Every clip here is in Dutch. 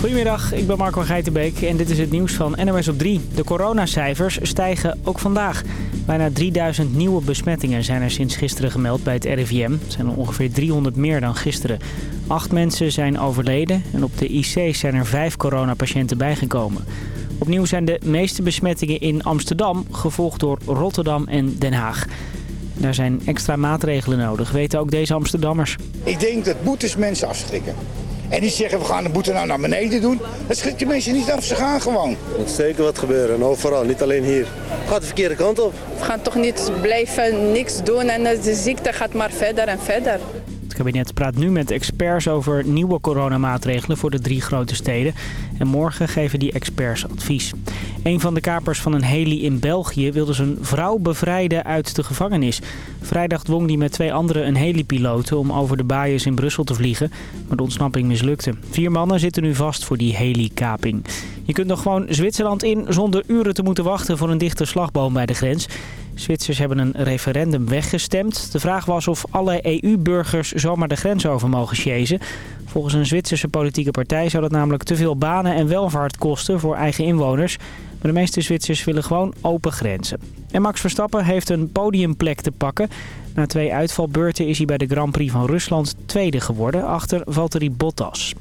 Goedemiddag, ik ben Marco Geitenbeek en dit is het nieuws van NOS op 3. De coronacijfers stijgen ook vandaag. Bijna 3000 nieuwe besmettingen zijn er sinds gisteren gemeld bij het RIVM. Het zijn er ongeveer 300 meer dan gisteren. Acht mensen zijn overleden en op de IC's zijn er vijf coronapatiënten bijgekomen. Opnieuw zijn de meeste besmettingen in Amsterdam, gevolgd door Rotterdam en Den Haag. Daar zijn extra maatregelen nodig, weten ook deze Amsterdammers. Ik denk dat boetes mensen afschrikken. En die zeggen we gaan de boete nou naar beneden doen. Dat schrikt de mensen niet af, ze gaan gewoon. Er moet zeker wat gebeuren en overal, niet alleen hier. Gaat de verkeerde kant op. We gaan toch niet blijven niks doen en de ziekte gaat maar verder en verder. Kabinet praat nu met experts over nieuwe coronamaatregelen voor de drie grote steden. En morgen geven die experts advies. Een van de kapers van een heli in België wilde zijn vrouw bevrijden uit de gevangenis. Vrijdag dwong hij met twee anderen een helipiloten om over de baaiers in Brussel te vliegen. Maar de ontsnapping mislukte. Vier mannen zitten nu vast voor die helikaping. Je kunt nog gewoon Zwitserland in zonder uren te moeten wachten voor een dichte slagboom bij de grens. Zwitsers hebben een referendum weggestemd. De vraag was of alle EU-burgers zomaar de grens over mogen sjezen. Volgens een Zwitserse politieke partij zou dat namelijk te veel banen en welvaart kosten voor eigen inwoners. Maar de meeste Zwitsers willen gewoon open grenzen. En Max Verstappen heeft een podiumplek te pakken. Na twee uitvalbeurten is hij bij de Grand Prix van Rusland tweede geworden, achter Valtteri Bottas.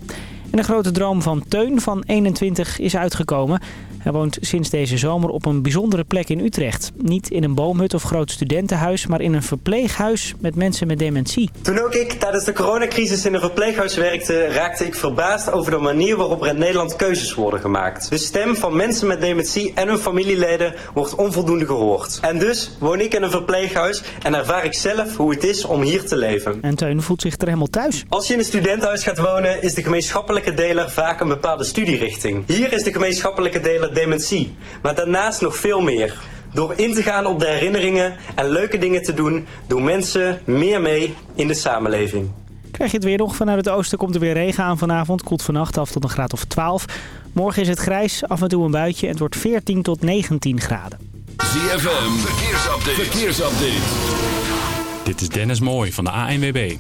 En de grote droom van Teun van 21 is uitgekomen. Hij woont sinds deze zomer op een bijzondere plek in Utrecht. Niet in een boomhut of groot studentenhuis, maar in een verpleeghuis met mensen met dementie. Toen ook ik tijdens de coronacrisis in een verpleeghuis werkte, raakte ik verbaasd over de manier waarop er in Nederland keuzes worden gemaakt. De stem van mensen met dementie en hun familieleden wordt onvoldoende gehoord. En dus woon ik in een verpleeghuis en ervaar ik zelf hoe het is om hier te leven. En Teun voelt zich er helemaal thuis. Als je in een studentenhuis gaat wonen, is de gemeenschappelijke deler vaak een bepaalde studierichting. Hier is de gemeenschappelijke deler dementie, maar daarnaast nog veel meer. Door in te gaan op de herinneringen en leuke dingen te doen, doen mensen meer mee in de samenleving. Krijg je het weer nog. Vanuit het oosten komt er weer regen aan vanavond. Koelt vannacht af tot een graad of 12. Morgen is het grijs, af en toe een buitje en het wordt 14 tot 19 graden. ZFM, verkeersupdate. verkeersupdate. Dit is Dennis Mooij van de ANWB.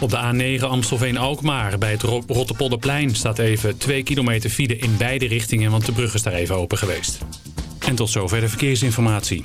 Op de A9 Amstelveen-Alkmaar bij het Rotterpolderplein staat even 2 kilometer file in beide richtingen, want de brug is daar even open geweest. En tot zover de verkeersinformatie.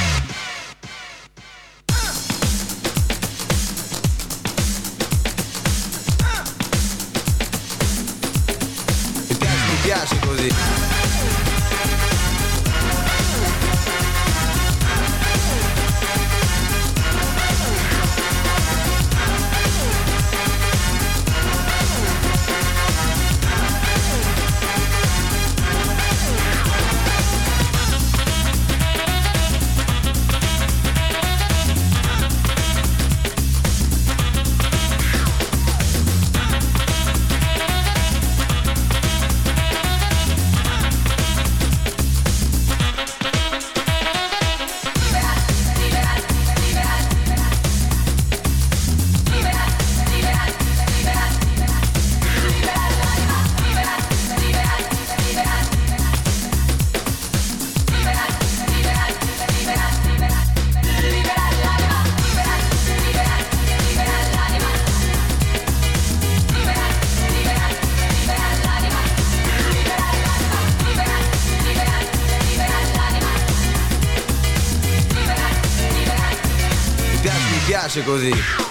piace così.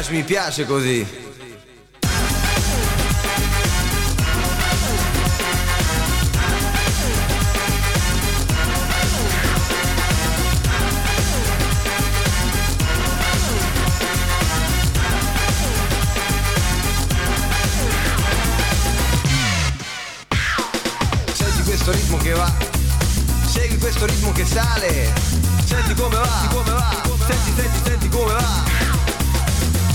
piace, mi piace così. Ritmo che sale. Senti come va, come va, senti, senti, senti come va.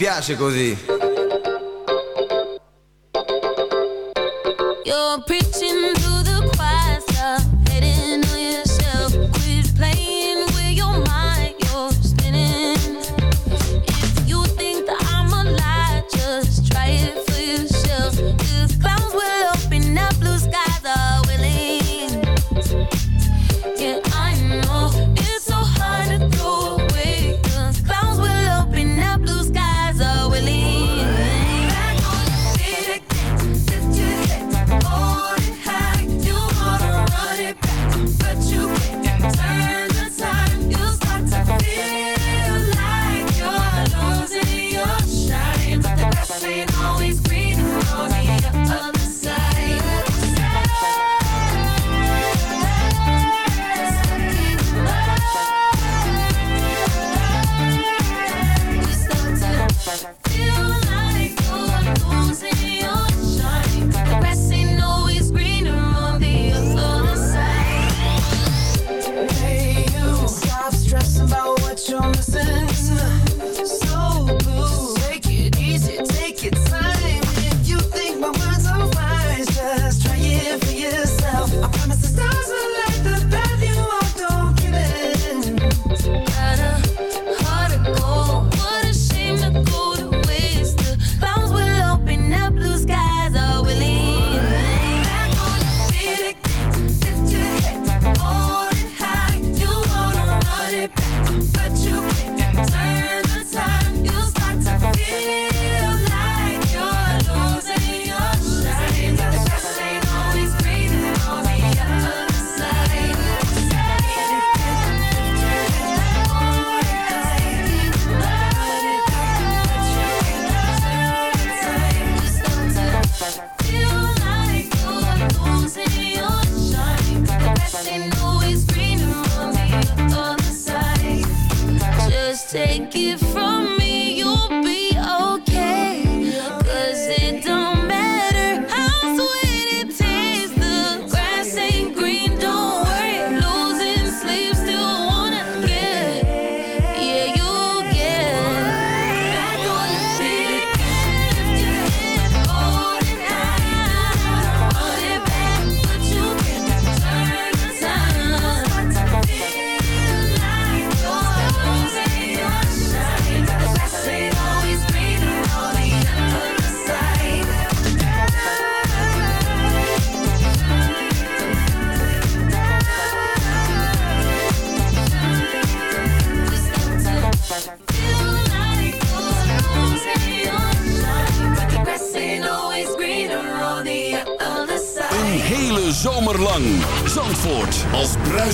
piace così.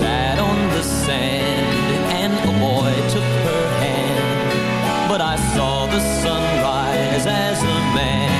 Sat on the sand, and a boy took her hand. But I saw the sunrise as a man.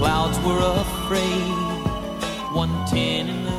Clouds were afraid, one ten in the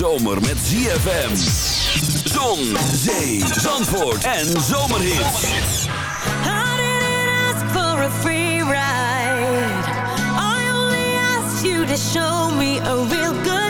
zomer met ZFM. Zon, zee, zandvoort en zomerhit. I didn't ask for a free ride. I only asked you to show me a real good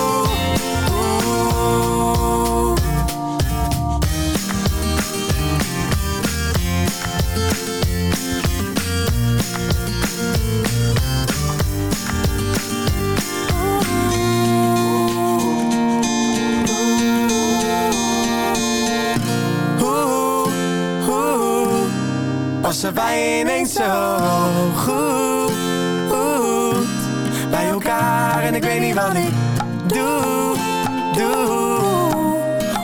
Was er bij je ineens zo goed, Bij elkaar. En ik weet niet wat ik doe, doe.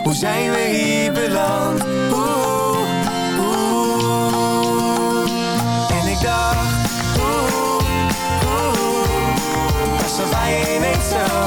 Hoe zijn we hier beland? Oeh, oeh. En ik dacht, oeh, oeh. Je ineens zo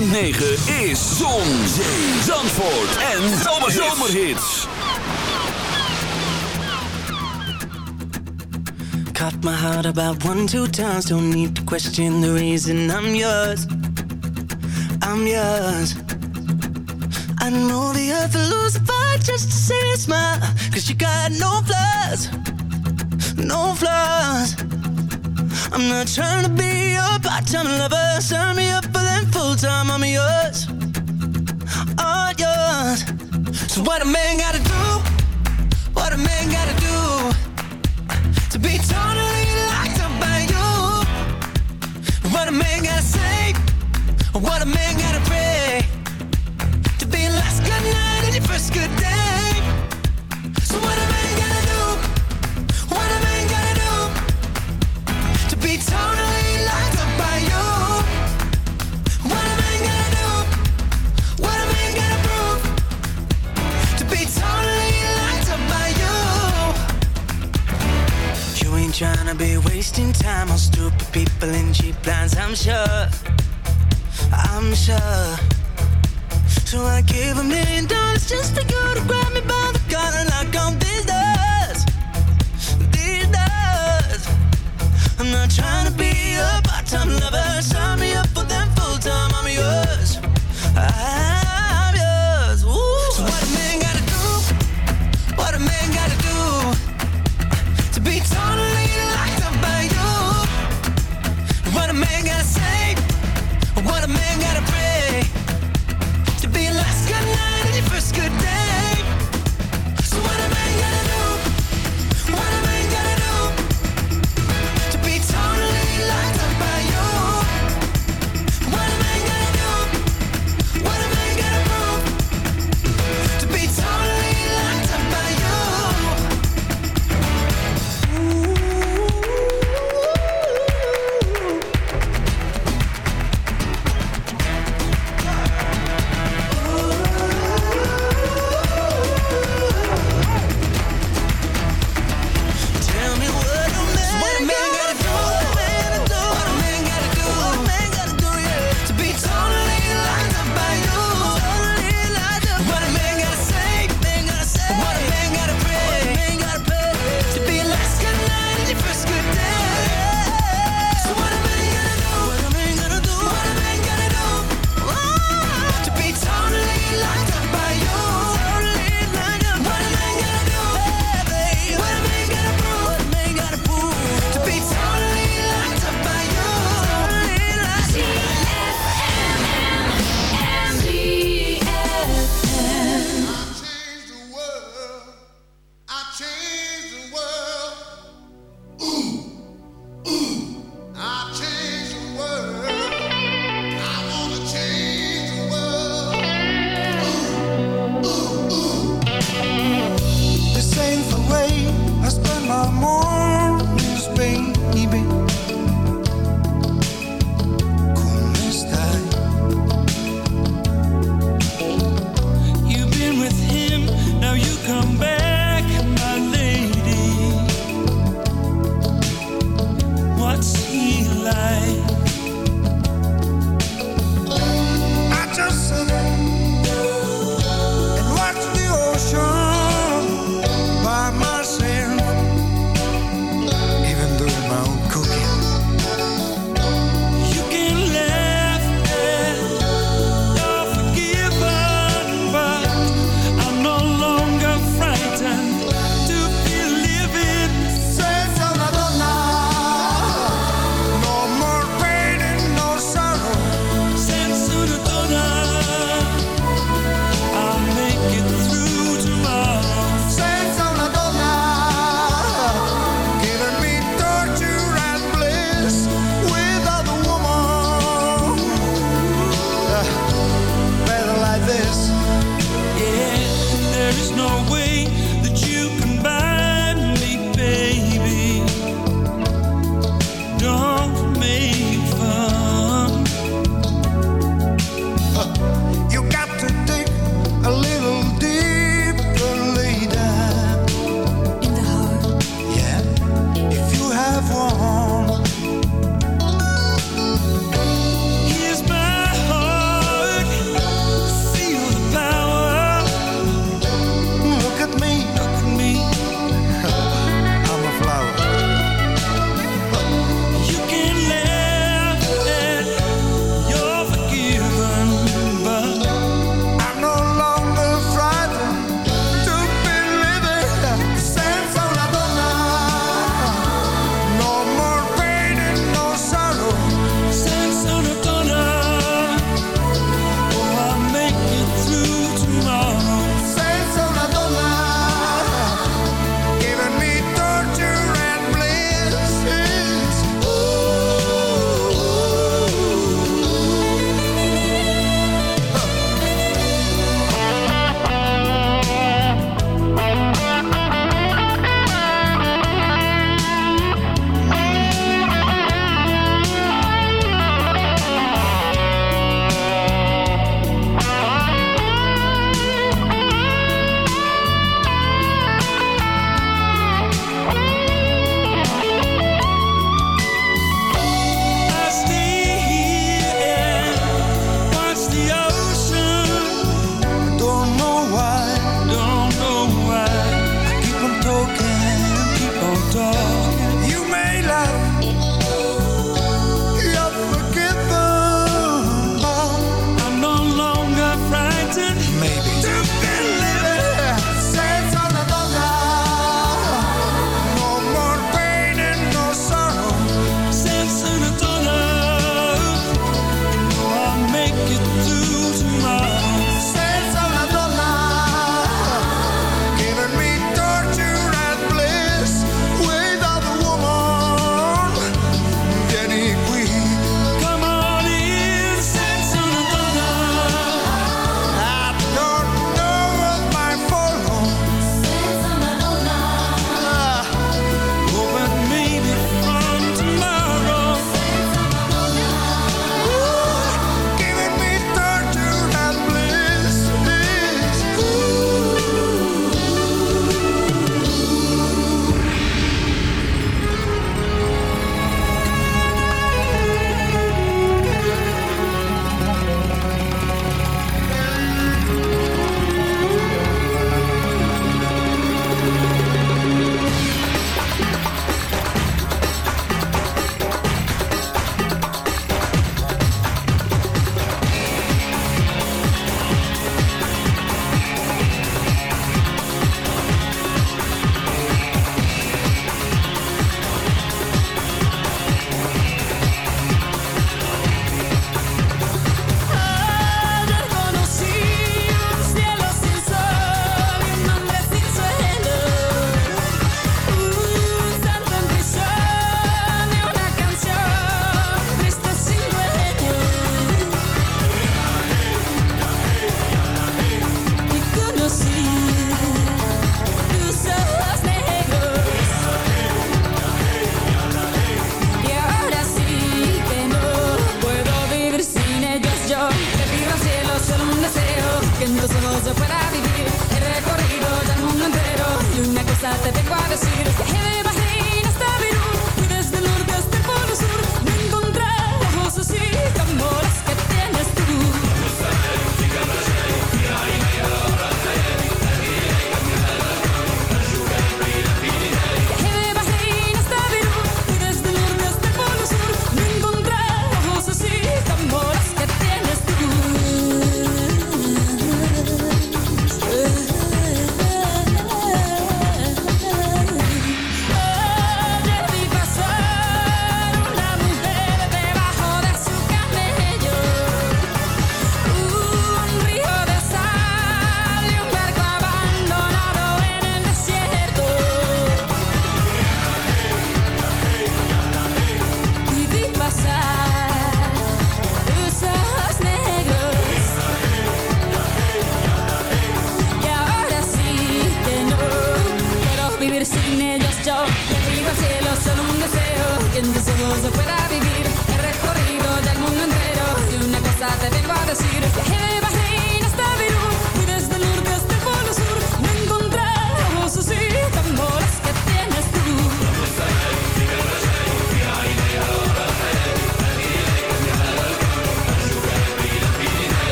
106.9 is Zon, Zee, Zandvoort en Zomerhits. Caught my heart about one, two times. Don't need to question the reason I'm yours. I'm yours. I know the earth will lose a fight just to see a smile. Cause you got no flaws, no flaws. I'm not trying to be your part-time lover. Sign me up full time, I'm yours, all yours. So what a man gotta do?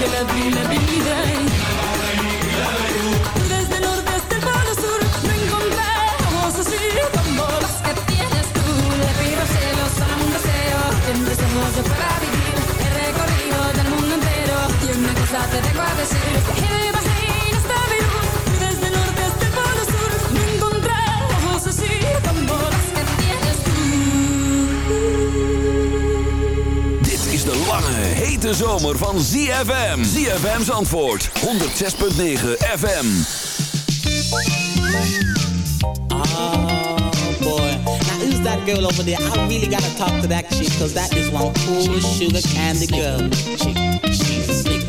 que la vida, la hete zomer van ZFM. ZFM's antwoord. 106.9 FM. Oh boy. Now who's that girl over there? I really gotta talk to that chick, cause that is one cool sugar candy girl. Chick, she's a slick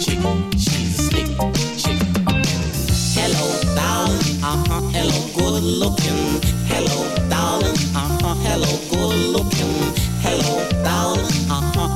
chick, she's a slick chick. Hello, darling, uh-huh, hello, good looking. Hello, darling, uh-huh, hello, good looking.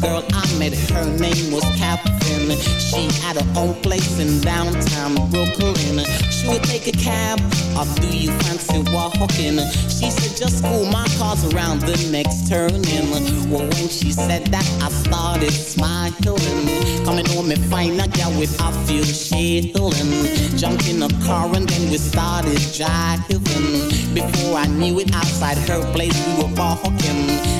Girl I met, her name was Catherine. She had her own place in downtown Brooklyn. She would take a cab, or do you fancy walking? She said, just cool my car's around the next turning. Well, when she said that, I started smiling. Coming home and find a girl with a few shilling. Jumped in a car and then we started driving. Before I knew it, outside her place we were walking.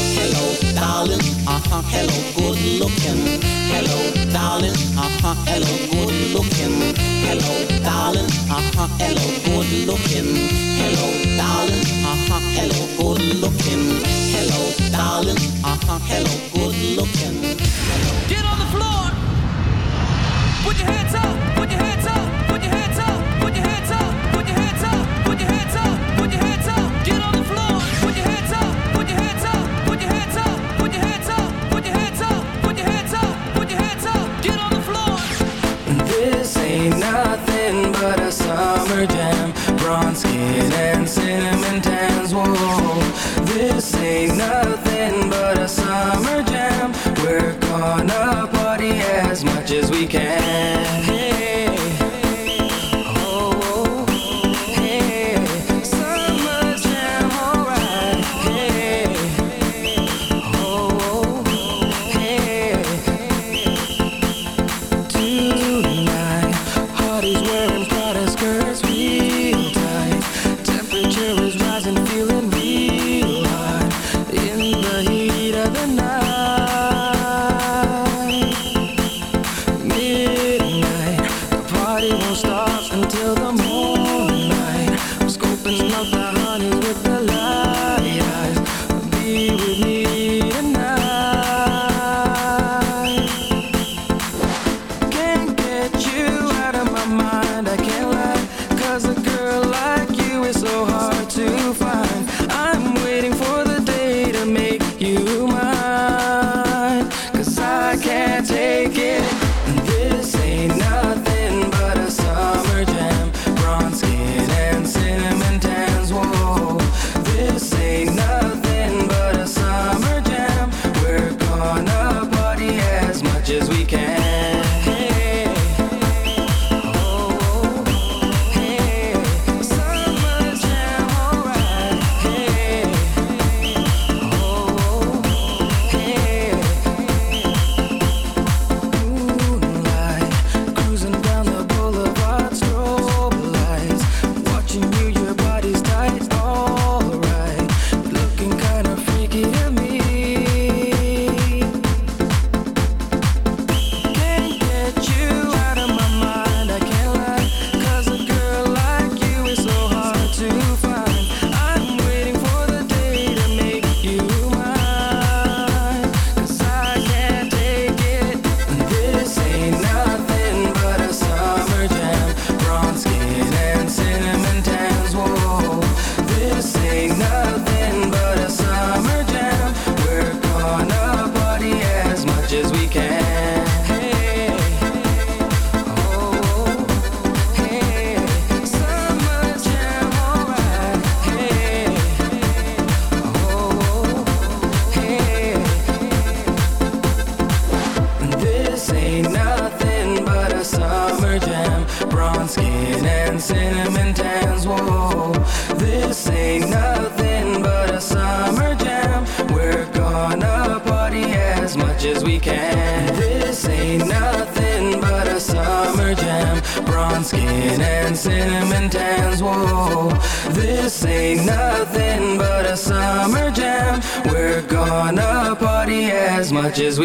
darling, uh-huh, hello, good looking. Hello, darling, uh-huh, hello, good looking. Hello, darling, uh-huh, hello, good looking. Hello, darling, uh-huh, hello, good looking. Hello, darling, uh-huh, hello, good looking. Get on the floor. Put your hands up, put your hands up. summer jam, bronze skin and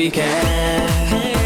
weekend.